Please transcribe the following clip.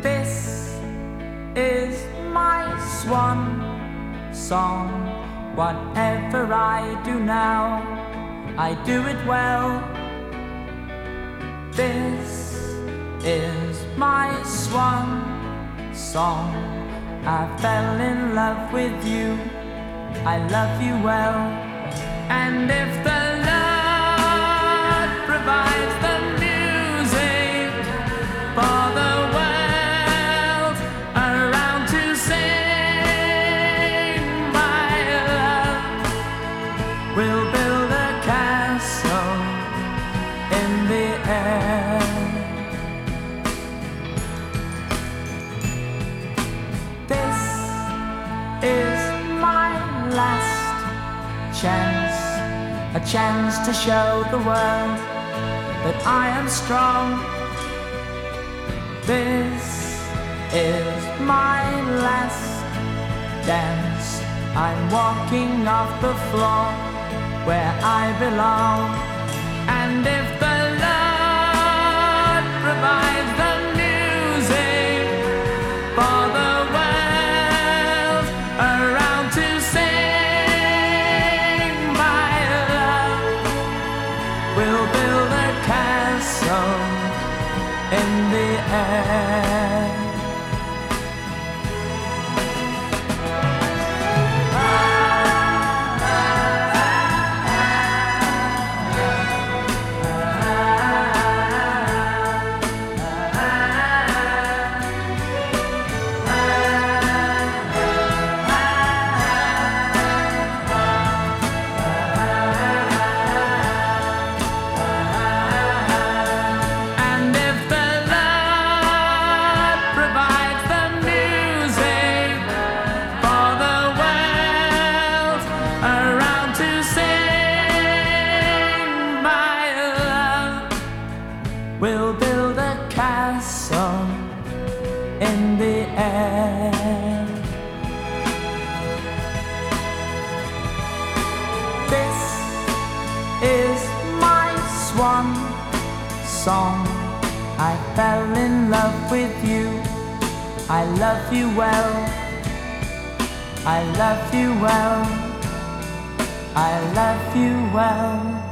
This is my swan song. Whatever I do now, I do it well. This is my swan song. I fell in love with you. I love you well. And if the air. This is my last chance, a chance to show the world that I am strong. This is my last dance. I'm walking off the floor where I belong. Will build a castle in the air. This is my swan song. I fell in love with you. I love you well. I love you well. I love you well.